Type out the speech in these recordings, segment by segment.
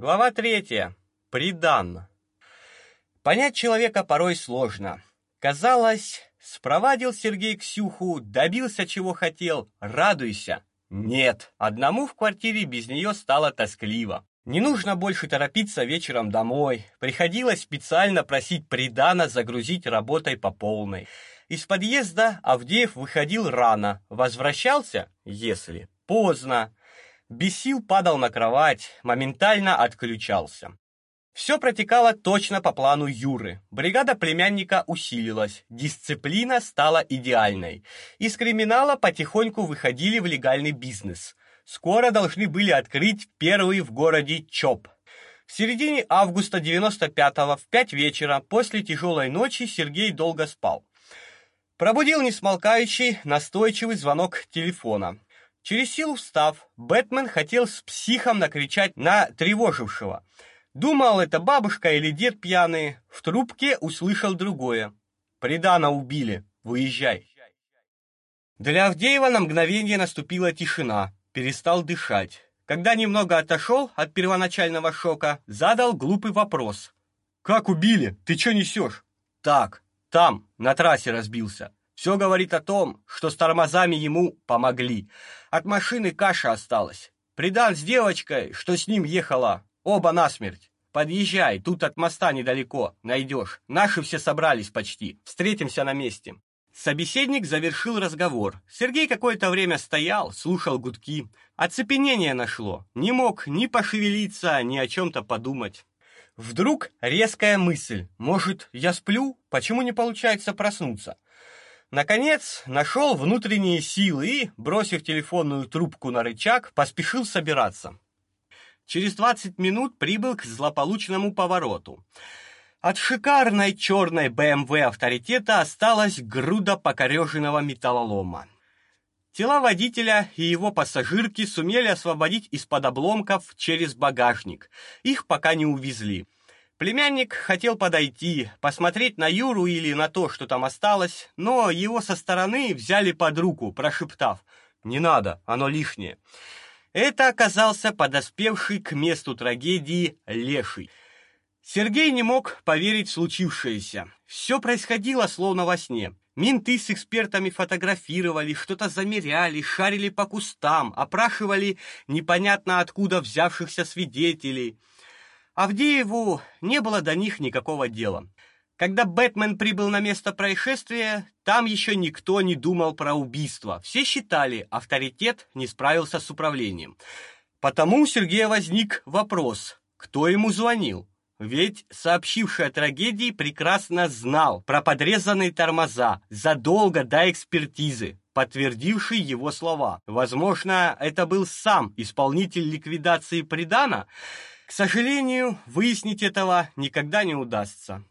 Глава третья. Придан. Понять человека порой сложно. Казалось, спровадил Сергей Ксюху, добился чего хотел, радуйся. Нет, одному в квартире без нее стало тоскливо. Не нужно больше торопиться вечером домой. Приходилось специально просить Придана загрузить работой по полной. Из подъезда Авдеев выходил рано, возвращался, если поздно. Без сил падал на кровать, моментально отключался. Все протекало точно по плану Юры. Бригада племянника усилилась, дисциплина стала идеальной. Из криминала потихоньку выходили в легальный бизнес. Скоро должны были открыть первый в городе ЧОП. В середине августа 95-го в 5 вечера после тяжелой ночи Сергей долго спал. Пробудил несмолкающий, настойчивый звонок телефона. Через силу встав, Бэтмен хотел с психом накричать на тревожившего. Думал, это бабушка или дед пьяные. В трубке услышал другое. «Придана убили. Выезжай». Для Авдеева на мгновение наступила тишина. Перестал дышать. Когда немного отошел от первоначального шока, задал глупый вопрос. «Как убили? Ты что несешь?» «Так, там, на трассе разбился. Все говорит о том, что с тормозами ему помогли. От машины каша осталась. Придан с девочкой, что с ним ехала, оба насмерть. Подъезжай, тут от моста недалеко, найдешь. Наши все собрались почти. Встретимся на месте. Собеседник завершил разговор. Сергей какое-то время стоял, слушал гудки. Оцепенение нашло. Не мог ни пошевелиться, ни о чем то подумать. Вдруг резкая мысль: может, я сплю? Почему не получается проснуться? Наконец, нашел внутренние силы и, бросив телефонную трубку на рычаг, поспешил собираться. Через 20 минут прибыл к злополучному повороту. От шикарной черной БМВ авторитета осталась груда покореженного металлолома. Тела водителя и его пассажирки сумели освободить из-под обломков через багажник. Их пока не увезли. Племянник хотел подойти, посмотреть на Юру или на то, что там осталось, но его со стороны взяли под руку, прошептав: "Не надо, оно лишнее". Это оказался подоспевший к месту трагедии Леший. Сергей не мог поверить в случившееся. Все происходило словно во сне. Менты с экспертами фотографировали, что-то замеряли, шарили по кустам, опрашивали непонятно откуда взявшихся свидетелей. Авдееву не было до них никакого дела. Когда Бэтмен прибыл на место происшествия, там еще никто не думал про убийство. Все считали, авторитет не справился с управлением. Потому у Сергея возник вопрос: кто ему звонил? Ведь сообщивший о трагедии прекрасно знал про подрезанные тормоза задолго до экспертизы, подтвердивший его слова. Возможно, это был сам исполнитель ликвидации Придана. К сожалению, выяснить этого никогда не удастся.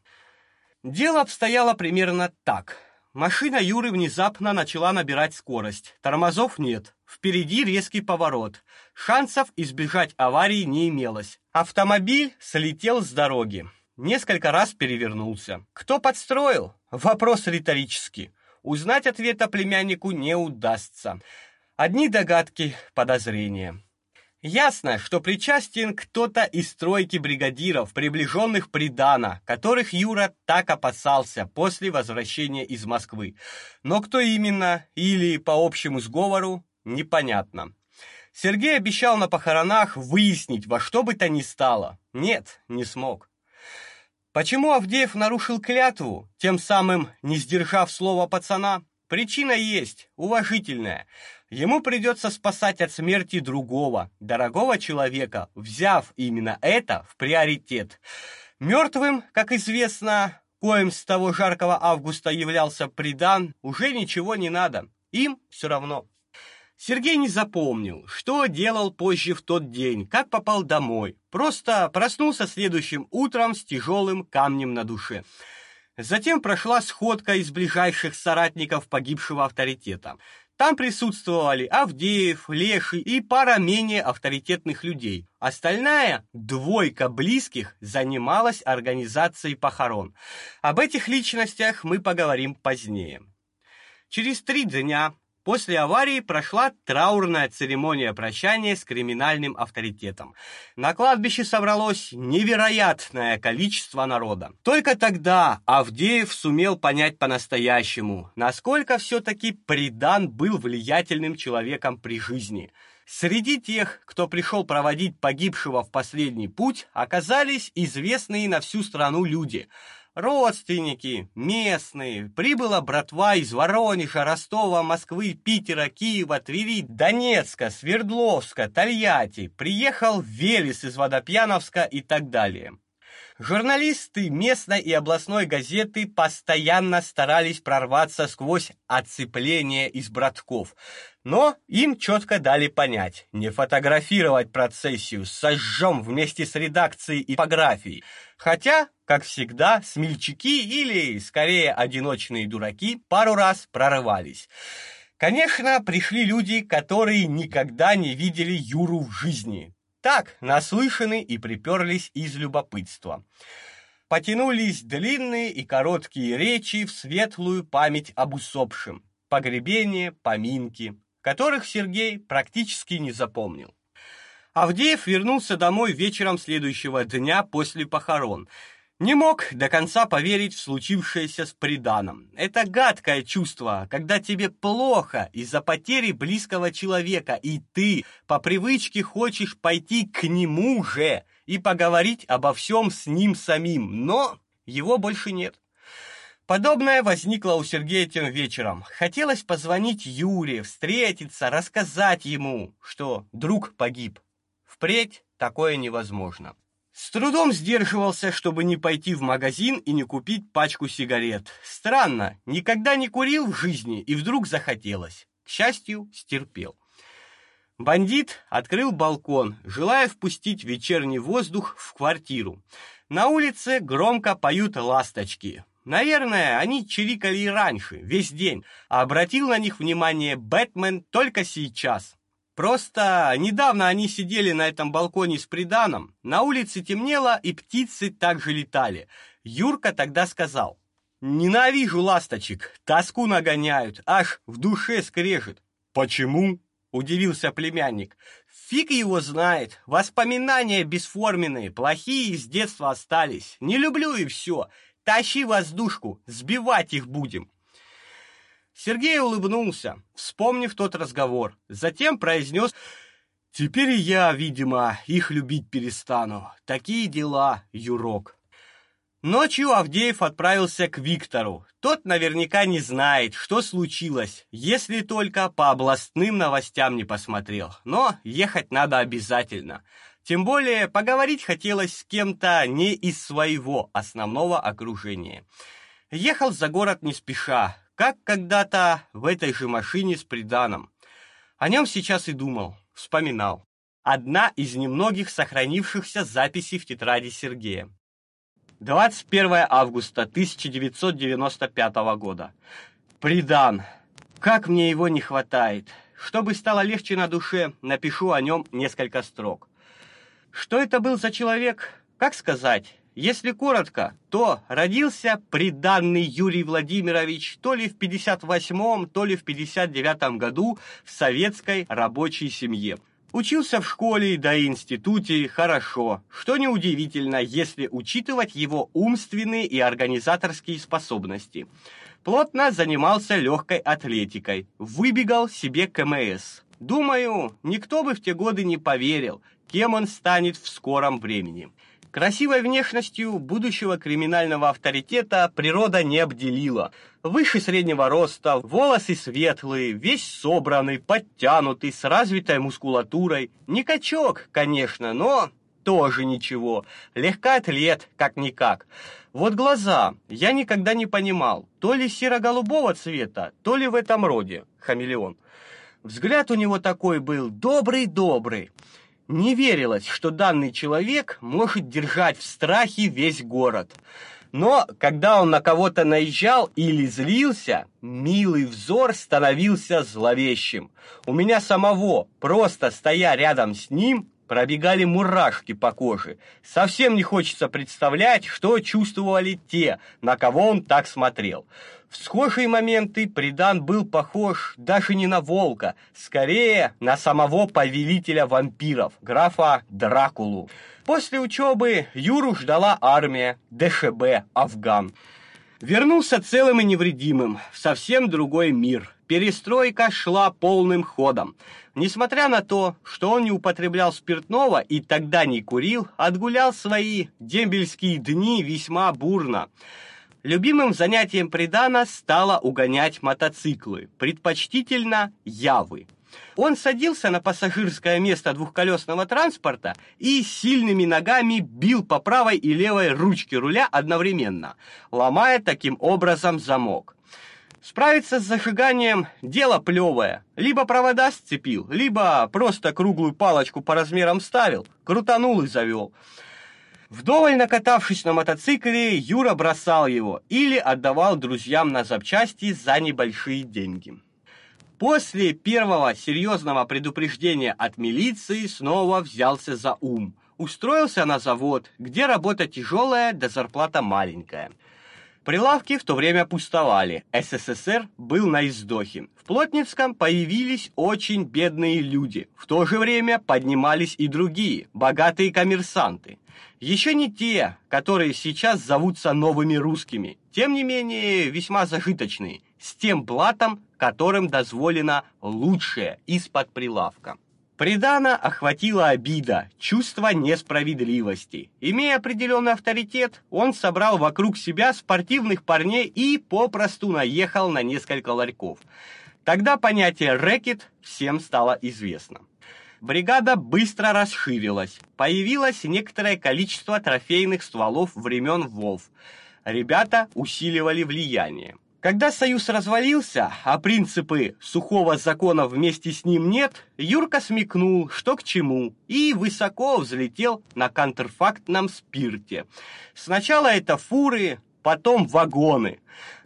Дело обстояло примерно так. Машина Юры внезапно начала набирать скорость. Тормозов нет. Впереди резкий поворот. Шансов избежать аварии не имелось. Автомобиль слетел с дороги. Несколько раз перевернулся. Кто подстроил? Вопрос риторический. Узнать ответа племяннику не удастся. Одни догадки, подозрения. Ясно, что причастен кто-то из стройки бригадиров, приближенных Придана, которых Юра так опасался после возвращения из Москвы. Но кто именно или по общему сговору, непонятно. Сергей обещал на похоронах выяснить во что бы то ни стало. Нет, не смог. Почему Авдеев нарушил клятву, тем самым не сдержав слова пацана? Причина есть, уважительная. Ему придется спасать от смерти другого, дорогого человека, взяв именно это в приоритет. Мертвым, как известно, коим с того жаркого августа являлся придан, уже ничего не надо. Им все равно. Сергей не запомнил, что делал позже в тот день, как попал домой. Просто проснулся следующим утром с тяжелым камнем на душе. Затем прошла сходка из ближайших соратников погибшего авторитета. Там присутствовали Авдеев, Леший и пара менее авторитетных людей. Остальная двойка близких занималась организацией похорон. Об этих личностях мы поговорим позднее. Через три дня После аварии прошла траурная церемония прощания с криминальным авторитетом. На кладбище собралось невероятное количество народа. Только тогда Авдеев сумел понять по-настоящему, насколько все таки Придан был влиятельным человеком при жизни. Среди тех, кто пришел проводить погибшего в последний путь, оказались известные на всю страну люди – родственники, местные. Прибыла братва из Воронежа, Ростова, Москвы, Питера, Киева, Твери, Донецка, Свердловска, Тольятти. Приехал Велес из Водопьяновска и так далее. Журналисты местной и областной газеты постоянно старались прорваться сквозь оцепление из братков, но им четко дали понять: не фотографировать процессию, сожжем вместе с редакцией и типографией. Хотя, как всегда, смельчаки или скорее одиночные дураки пару раз прорывались. Конечно, пришли люди, которые никогда не видели Юру в жизни. Так, наслышаны и приперлись из любопытства. Потянулись длинные и короткие речи в светлую память об усопшем, погребение, поминки, которых Сергей практически не запомнил. Авдеев вернулся домой вечером следующего дня после похорон не мог до конца поверить в случившееся с Приданом. Это гадкое чувство, когда тебе плохо из-за потери близкого человека, и ты по привычке хочешь пойти к нему же и поговорить обо всем с ним самим, но его больше нет. Подобное возникло у Сергея тем вечером. Хотелось позвонить Юре, встретиться, рассказать ему, что друг погиб. Впредь такое невозможно. С трудом сдерживался, чтобы не пойти в магазин и не купить пачку сигарет. Странно, никогда не курил в жизни и вдруг захотелось. К счастью, стерпел. Бандит открыл балкон, желая впустить вечерний воздух в квартиру. На улице громко поют ласточки. Наверное, они чирикали и раньше, весь день, а обратил на них внимание Бэтмен только сейчас. Просто недавно они сидели на этом балконе с приданом, на улице темнело и птицы также летали. Юрка тогда сказал: "Ненавижу ласточек, тоску нагоняют, аж в душе скрежет". "Почему?" удивился племянник. Фиг его знает. Воспоминания бесформенные, плохие с детства остались. Не люблю и все. Тащи воздушку, сбивать их будем. Сергей улыбнулся, вспомнив тот разговор. Затем произнес Теперь я, видимо, их любить перестану. Такие дела, Юрок. Ночью Авдеев отправился к Виктору. Тот наверняка не знает, что случилось, если только по областным новостям не посмотрел. Но ехать надо обязательно. Тем более поговорить хотелось с кем-то не из своего основного окружения. Ехал за город не спеша, как когда-то в этой же машине с приданым. О нем сейчас и думал, вспоминал. Одна из немногих сохранившихся записей в тетради Сергея. 21 августа 1995 года. Придан. Как мне его не хватает. Чтобы стало легче на душе, напишу о нем несколько строк. Что это был за человек? Как сказать? Если коротко, то родился приданный Юрий Владимирович то ли в 58-м, то ли в 59-м году в советской рабочей семье. Учился в школе да и институте хорошо, что неудивительно, если учитывать его умственные и организаторские способности. Плотно занимался легкой атлетикой, выбегал себе КМС. Думаю, никто бы в те годы не поверил, кем он станет в скором времени. Красивой внешностью будущего криминального авторитета природа не обделила. Выше среднего роста, волосы светлые, весь собранный, подтянутый, с развитой мускулатурой. Не качок, конечно, но тоже ничего. Легкоатлет, как-никак. Вот глаза. Я никогда не понимал, то ли серо-голубого цвета, то ли в этом роде. Хамелеон. Взгляд у него такой был добрый-добрый. Не верилось, что данный человек может держать в страхе весь город. Но когда он на кого-то наезжал или злился, милый взор становился зловещим. У меня самого, просто стоя рядом с ним, пробегали мурашки по коже. Совсем не хочется представлять, что чувствовали те, на кого он так смотрел. В схожие моменты Придан был похож даже не на волка, скорее на самого повелителя вампиров, графа Дракулу. После учебы Юру ждала армия, ДШБ, Афган. Вернулся целым и невредимым в совсем другой мир. Перестройка шла полным ходом. Несмотря на то, что он не употреблял спиртного и тогда не курил, отгулял свои дембельские дни весьма бурно. Любимым занятием Придана стало угонять мотоциклы, предпочтительно Явы. Он садился на пассажирское место двухколесного транспорта и сильными ногами бил по правой и левой ручке руля одновременно, ломая таким образом замок. Справиться с зажиганием дело плевое. Либо провода сцепил, либо просто круглую палочку по размерам ставил, крутанул и завел. Вдоволь накатавшись на мотоцикле, Юра бросал его или отдавал друзьям на запчасти за небольшие деньги. После первого серьезного предупреждения от милиции снова взялся за ум. Устроился на завод, где работа тяжелая, да зарплата маленькая. Прилавки в то время пустовали. СССР был на издохе. В Плотницком появились очень бедные люди. В то же время поднимались и другие, богатые коммерсанты. Еще не те, которые сейчас зовутся новыми русскими. Тем не менее, весьма зажиточные, с тем блатом, которым дозволено лучшее из-под прилавка. Придана охватила обида, чувство несправедливости. Имея определенный авторитет, он собрал вокруг себя спортивных парней и попросту наехал на несколько ларьков. Тогда понятие рэкет всем стало известно. Бригада быстро расширилась. Появилось некоторое количество трофейных стволов времен ВОВ. Ребята усиливали влияние. Когда союз развалился, а принципы сухого закона вместе с ним нет, Юрка смекнул, что к чему, и высоко взлетел на контрфактном спирте. Сначала это фуры, потом вагоны.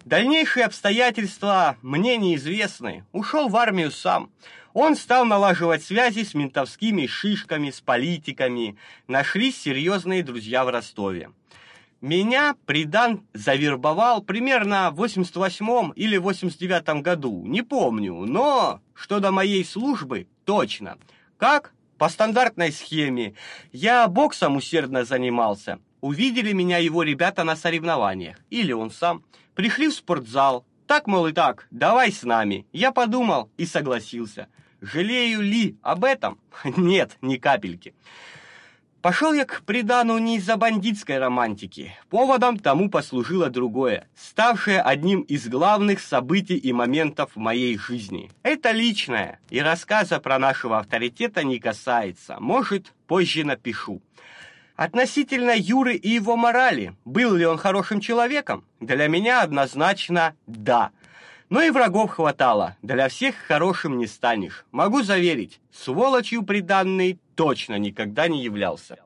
Дальнейшие обстоятельства мне неизвестны. Ушел в армию сам. Он стал налаживать связи с ментовскими шишками, с политиками. Нашлись серьезные друзья в Ростове. Меня Придан завербовал примерно в 88 или 89 году, не помню, но что до моей службы, точно. Как? По стандартной схеме. Я боксом усердно занимался. Увидели меня его ребята на соревнованиях, или он сам. Пришли в спортзал. Так, мол, и так, давай с нами. Я подумал и согласился. Жалею ли об этом? Нет, ни капельки. Пошел я к придану не из-за бандитской романтики. Поводом тому послужило другое, ставшее одним из главных событий и моментов в моей жизни. Это личное, и рассказа про нашего авторитета не касается. Может, позже напишу. Относительно Юры и его морали, был ли он хорошим человеком? Для меня однозначно да. Но и врагов хватало. Для всех хорошим не станешь. Могу заверить, сволочью приданный точно никогда не являлся.